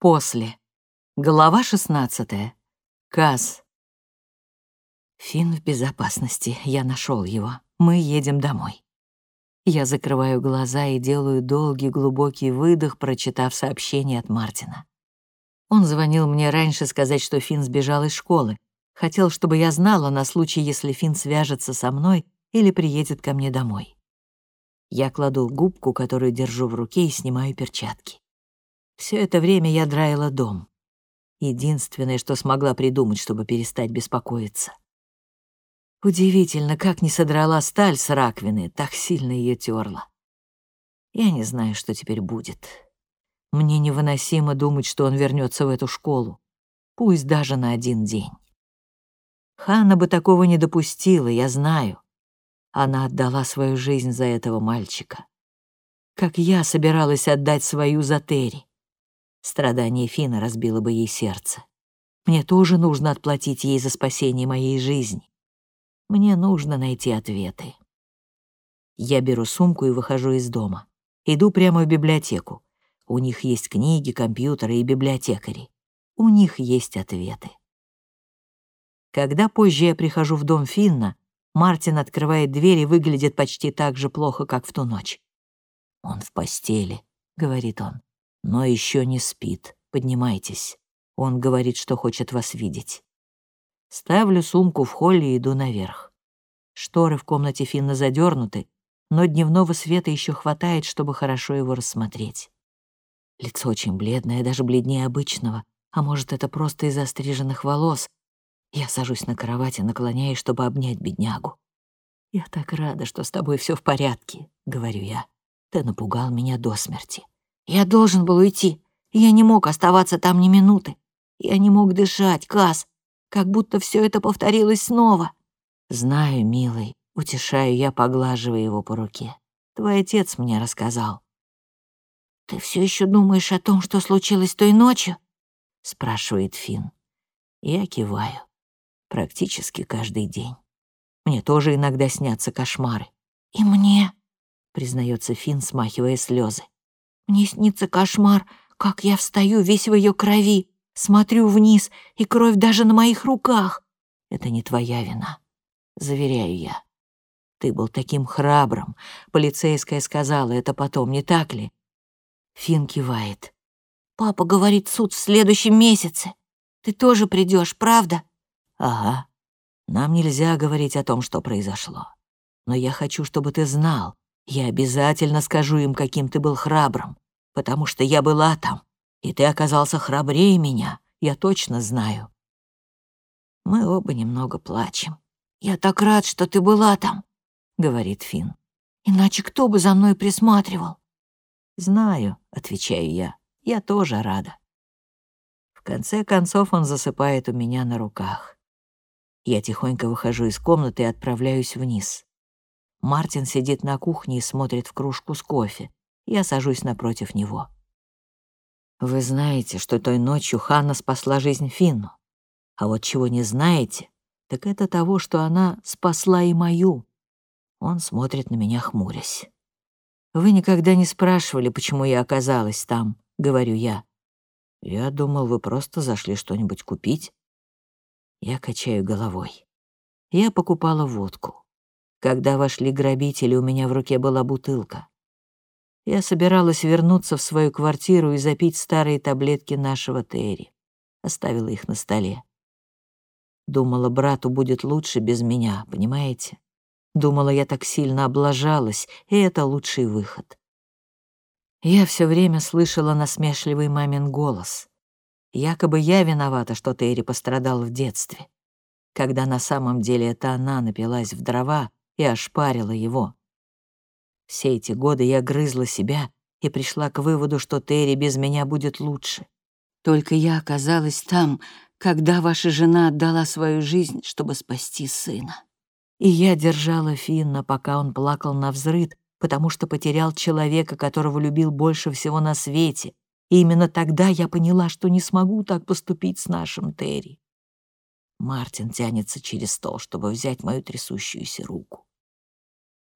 После. Глава 16. Каз. Фин в безопасности. Я нашел его. Мы едем домой. Я закрываю глаза и делаю долгий глубокий выдох, прочитав сообщение от Мартина. Он звонил мне раньше сказать, что Фин сбежал из школы. Хотел, чтобы я знала на случай, если Фин свяжется со мной или приедет ко мне домой. Я кладу губку, которую держу в руке, и снимаю перчатки. Все это время я драила дом. Единственное, что смогла придумать, чтобы перестать беспокоиться. Удивительно, как не содрала сталь с раковины, так сильно ее терла. Я не знаю, что теперь будет. Мне невыносимо думать, что он вернется в эту школу, пусть даже на один день. Ханна бы такого не допустила, я знаю. Она отдала свою жизнь за этого мальчика. Как я собиралась отдать свою за Терри. Страдание Фина разбило бы ей сердце. Мне тоже нужно отплатить ей за спасение моей жизни. Мне нужно найти ответы. Я беру сумку и выхожу из дома. Иду прямо в библиотеку. У них есть книги, компьютеры и библиотекари. У них есть ответы. Когда позже я прихожу в дом Финна, Мартин открывает дверь и выглядит почти так же плохо, как в ту ночь. «Он в постели», — говорит он но еще не спит. Поднимайтесь. Он говорит, что хочет вас видеть. Ставлю сумку в холле и иду наверх. Шторы в комнате Финна задернуты, но дневного света еще хватает, чтобы хорошо его рассмотреть. Лицо очень бледное, даже бледнее обычного, а может, это просто из-за стриженных волос. Я сажусь на кровати, наклоняюсь, чтобы обнять беднягу. «Я так рада, что с тобой все в порядке», — говорю я. «Ты напугал меня до смерти». Я должен был уйти. Я не мог оставаться там ни минуты. Я не мог дышать, Кас, как будто все это повторилось снова. Знаю, милый, утешаю я, поглаживая его по руке. Твой отец мне рассказал. Ты все еще думаешь о том, что случилось той ночью? спрашивает Фин. Я киваю. Практически каждый день. Мне тоже иногда снятся кошмары. И мне, признается Фин, смахивая слезы. Мне снится кошмар, как я встаю весь в ее крови, смотрю вниз, и кровь даже на моих руках. Это не твоя вина, заверяю я. Ты был таким храбрым. Полицейская сказала это потом, не так ли? Фин кивает. Папа говорит, суд в следующем месяце. Ты тоже придешь, правда? Ага. Нам нельзя говорить о том, что произошло. Но я хочу, чтобы ты знал, я обязательно скажу им, каким ты был храбрым, потому что я была там, и ты оказался храбрее меня, я точно знаю. Мы оба немного плачем. «Я так рад, что ты была там», — говорит Финн. «Иначе кто бы за мной присматривал?» «Знаю», — отвечаю я, — «я тоже рада». В конце концов он засыпает у меня на руках. Я тихонько выхожу из комнаты и отправляюсь вниз. Мартин сидит на кухне и смотрит в кружку с кофе. Я сажусь напротив него. Вы знаете, что той ночью Ханна спасла жизнь Финну. А вот чего не знаете, так это того, что она спасла и мою. Он смотрит на меня, хмурясь. «Вы никогда не спрашивали, почему я оказалась там», — говорю я. «Я думал, вы просто зашли что-нибудь купить». Я качаю головой. Я покупала водку. Когда вошли грабители, у меня в руке была бутылка. Я собиралась вернуться в свою квартиру и запить старые таблетки нашего Терри. Оставила их на столе. Думала, брату будет лучше без меня, понимаете? Думала, я так сильно облажалась, и это лучший выход. Я все время слышала насмешливый мамин голос. Якобы я виновата, что Терри пострадал в детстве. Когда на самом деле это она напилась в дрова, и ошпарила его. Все эти годы я грызла себя и пришла к выводу, что Терри без меня будет лучше. Только я оказалась там, когда ваша жена отдала свою жизнь, чтобы спасти сына. И я держала Финна, пока он плакал на взрыд, потому что потерял человека, которого любил больше всего на свете. И именно тогда я поняла, что не смогу так поступить с нашим Терри. Мартин тянется через стол, чтобы взять мою трясущуюся руку.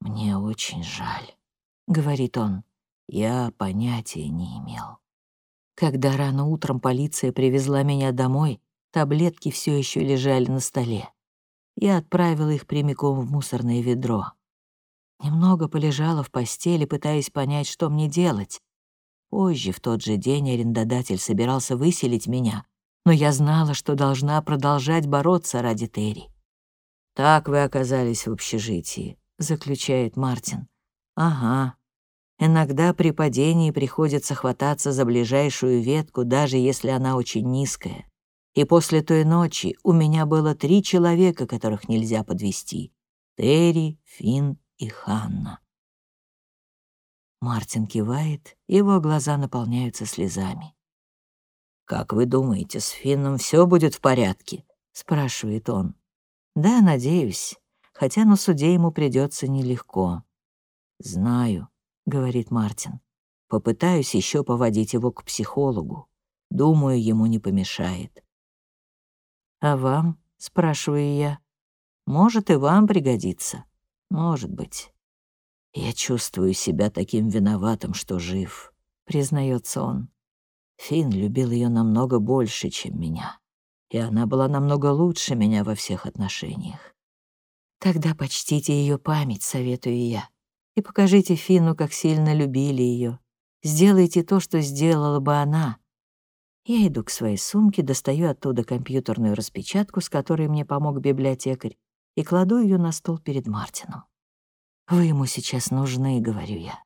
«Мне очень жаль», — говорит он. «Я понятия не имел». Когда рано утром полиция привезла меня домой, таблетки все еще лежали на столе. Я отправила их прямиком в мусорное ведро. Немного полежала в постели, пытаясь понять, что мне делать. Позже, в тот же день, арендодатель собирался выселить меня, но я знала, что должна продолжать бороться ради Терри. «Так вы оказались в общежитии», — заключает Мартин. «Ага. Иногда при падении приходится хвататься за ближайшую ветку, даже если она очень низкая. И после той ночи у меня было три человека, которых нельзя подвести: Терри, Финн и Ханна. Мартин кивает, его глаза наполняются слезами. «Как вы думаете, с Финном все будет в порядке?» — спрашивает он. «Да, надеюсь, хотя на суде ему придется нелегко». «Знаю», — говорит Мартин. «Попытаюсь еще поводить его к психологу. Думаю, ему не помешает». «А вам?» — спрашиваю я. «Может, и вам пригодится. Может быть». «Я чувствую себя таким виноватым, что жив», — признается он. Финн любил ее намного больше, чем меня, и она была намного лучше меня во всех отношениях. Тогда почтите ее память, советую я, и покажите Фину, как сильно любили ее. Сделайте то, что сделала бы она. Я иду к своей сумке, достаю оттуда компьютерную распечатку, с которой мне помог библиотекарь, и кладу ее на стол перед Мартином. «Вы ему сейчас нужны», — говорю я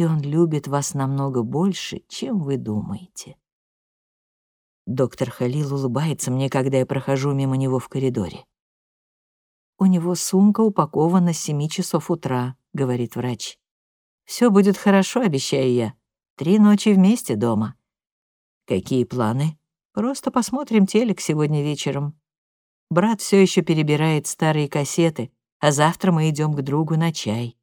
и он любит вас намного больше, чем вы думаете. Доктор Халил улыбается мне, когда я прохожу мимо него в коридоре. «У него сумка упакована с семи часов утра», — говорит врач. Все будет хорошо, обещаю я. Три ночи вместе дома». «Какие планы?» «Просто посмотрим телек сегодня вечером. Брат все еще перебирает старые кассеты, а завтра мы идем к другу на чай.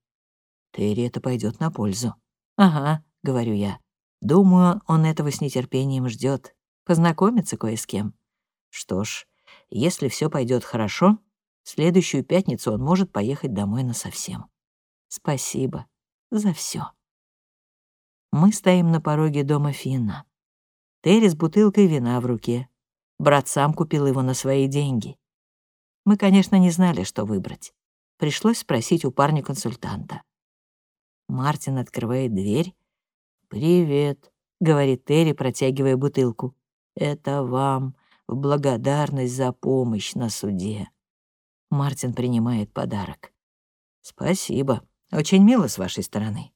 Терри это пойдет на пользу. «Ага», — говорю я. «Думаю, он этого с нетерпением ждет. Познакомиться кое с кем. Что ж, если все пойдет хорошо, следующую пятницу он может поехать домой насовсем. Спасибо за все. Мы стоим на пороге дома Финна. Терри с бутылкой вина в руке. Брат сам купил его на свои деньги. Мы, конечно, не знали, что выбрать. Пришлось спросить у парня-консультанта. Мартин открывает дверь. «Привет», — говорит Терри, протягивая бутылку. «Это вам в благодарность за помощь на суде». Мартин принимает подарок. «Спасибо. Очень мило с вашей стороны.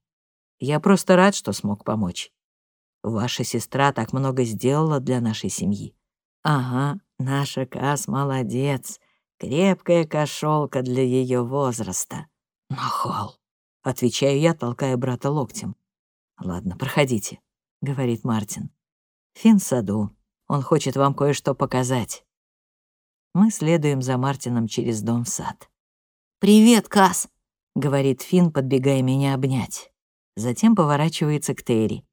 Я просто рад, что смог помочь. Ваша сестра так много сделала для нашей семьи. Ага, наша Кас молодец. Крепкая кошелка для ее возраста. Нахал. — отвечаю я, толкая брата локтем. «Ладно, проходите», — говорит Мартин. «Фин в саду. Он хочет вам кое-что показать». Мы следуем за Мартином через дом в сад. «Привет, Кас», — говорит Фин, подбегая меня обнять. Затем поворачивается к Терри.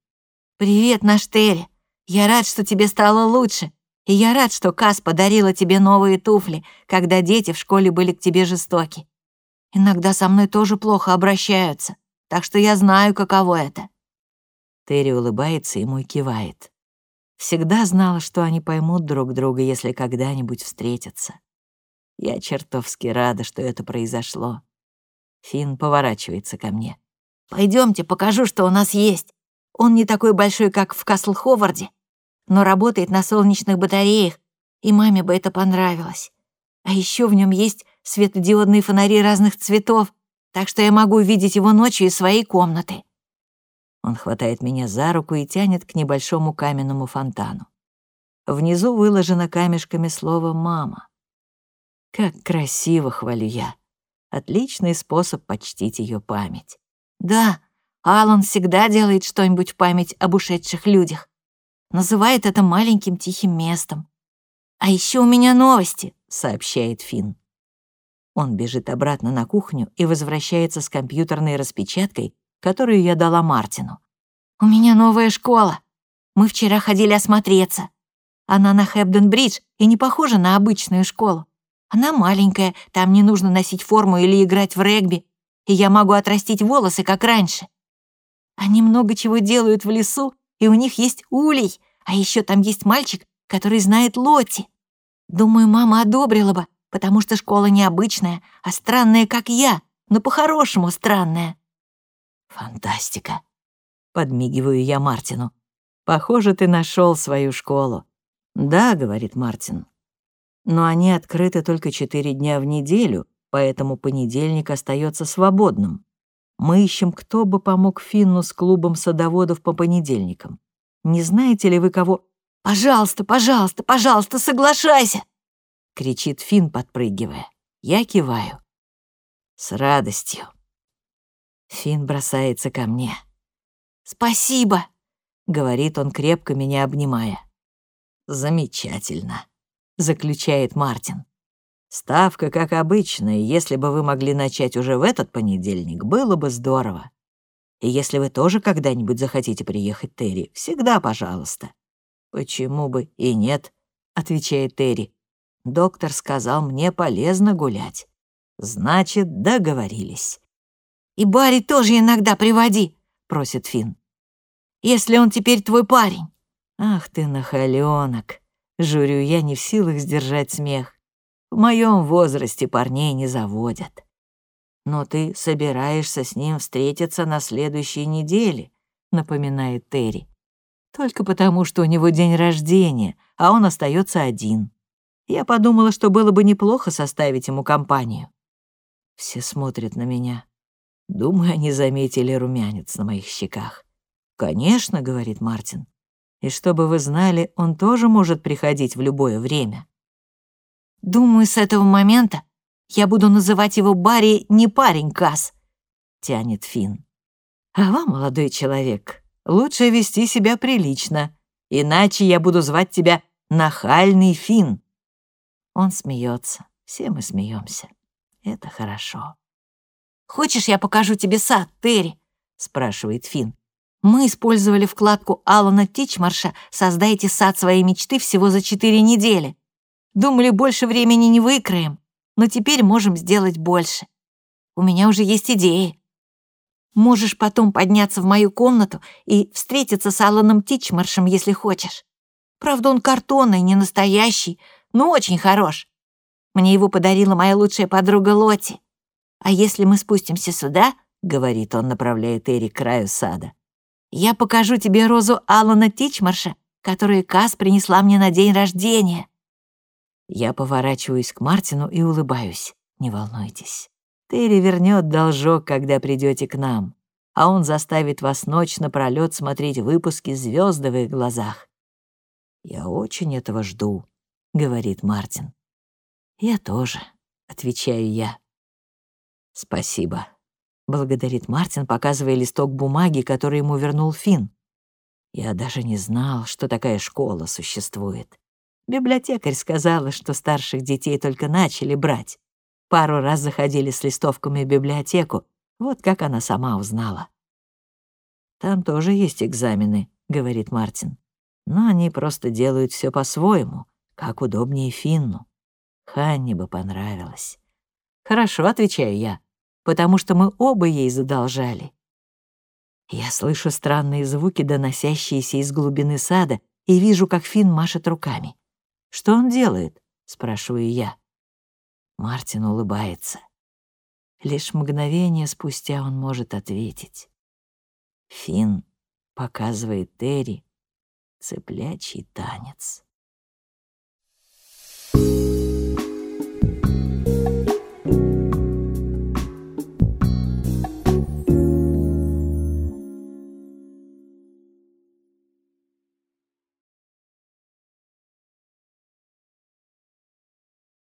«Привет, наш Терри. Я рад, что тебе стало лучше. И я рад, что Кас подарила тебе новые туфли, когда дети в школе были к тебе жестоки. Иногда со мной тоже плохо обращаются, так что я знаю, каково это». Терри улыбается и ему кивает. Всегда знала, что они поймут друг друга, если когда-нибудь встретятся. Я чертовски рада, что это произошло. Финн поворачивается ко мне. Пойдемте, покажу, что у нас есть. Он не такой большой, как в Касл-Ховарде, но работает на солнечных батареях, и маме бы это понравилось. А еще в нем есть светодиодные фонари разных цветов, так что я могу видеть его ночью из своей комнаты. Он хватает меня за руку и тянет к небольшому каменному фонтану. Внизу выложено камешками слово «мама». Как красиво, хвалю я. Отличный способ почтить ее память. Да, Алан всегда делает что-нибудь в память об ушедших людях. Называет это маленьким тихим местом. А еще у меня новости, сообщает Финн. Он бежит обратно на кухню и возвращается с компьютерной распечаткой, которую я дала Мартину. «У меня новая школа. Мы вчера ходили осмотреться. Она на Хэбден-Бридж и не похожа на обычную школу. Она маленькая, там не нужно носить форму или играть в регби, и я могу отрастить волосы, как раньше. Они много чего делают в лесу, и у них есть улей, А еще там есть мальчик, который знает Лотти. Думаю, мама одобрила бы, потому что школа необычная, а странная, как я, но по-хорошему странная». «Фантастика!» — подмигиваю я Мартину. «Похоже, ты нашел свою школу». «Да», — говорит Мартин, «но они открыты только четыре дня в неделю, поэтому понедельник остается свободным. Мы ищем, кто бы помог Финну с клубом садоводов по понедельникам. Не знаете ли вы кого...» «Пожалуйста, пожалуйста, пожалуйста, соглашайся!» — кричит Финн, подпрыгивая. Я киваю. «С радостью». Финн бросается ко мне. «Спасибо!» — говорит он, крепко меня обнимая. «Замечательно», — заключает Мартин. «Ставка, как обычно, и если бы вы могли начать уже в этот понедельник, было бы здорово. И если вы тоже когда-нибудь захотите приехать, Терри, всегда пожалуйста». «Почему бы и нет?» — отвечает Терри. «Доктор сказал, мне полезно гулять. Значит, договорились». «И Барри тоже иногда приводи», — просит Финн. «Если он теперь твой парень». «Ах ты, нахалёнок!» — журю я не в силах сдержать смех. «В моем возрасте парней не заводят». «Но ты собираешься с ним встретиться на следующей неделе», — напоминает Терри. «Только потому, что у него день рождения, а он остается один. Я подумала, что было бы неплохо составить ему компанию». Все смотрят на меня. Думаю, они заметили румянец на моих щеках. «Конечно», — говорит Мартин. «И чтобы вы знали, он тоже может приходить в любое время». «Думаю, с этого момента я буду называть его Барри не парень Касс», — тянет Финн. «А вам, молодой человек, лучше вести себя прилично, иначе я буду звать тебя нахальный Финн». Он смеется, все мы смеемся. Это хорошо. «Хочешь, я покажу тебе сад, Терри?» — спрашивает Финн. «Мы использовали вкладку Алана Тичмарша «Создайте сад своей мечты» всего за четыре недели. Думали, больше времени не выкроем, но теперь можем сделать больше. У меня уже есть идеи. Можешь потом подняться в мою комнату и встретиться с Аланом Тичмаршем, если хочешь. Правда, он картонный, не настоящий, но очень хорош. Мне его подарила моя лучшая подруга Лоти. «А если мы спустимся сюда?» — говорит он, направляя Терри к краю сада. «Я покажу тебе розу Алана Тичмарша, которую Кас принесла мне на день рождения». Я поворачиваюсь к Мартину и улыбаюсь. «Не волнуйтесь. Терри вернет должок, когда придете к нам, а он заставит вас ночь напролёт смотреть выпуски звезды в их глазах». «Я очень этого жду», — говорит Мартин. «Я тоже», — отвечаю я. «Спасибо», — благодарит Мартин, показывая листок бумаги, который ему вернул Финн. «Я даже не знал, что такая школа существует. Библиотекарь сказала, что старших детей только начали брать. Пару раз заходили с листовками в библиотеку, вот как она сама узнала». «Там тоже есть экзамены», — говорит Мартин. «Но они просто делают все по-своему, как удобнее Финну. Ханне бы понравилось». «Хорошо», — отвечаю я потому что мы оба ей задолжали. Я слышу странные звуки, доносящиеся из глубины сада, и вижу, как Финн машет руками. «Что он делает?» — спрашиваю я. Мартин улыбается. Лишь мгновение спустя он может ответить. Финн показывает Терри цыплячий танец.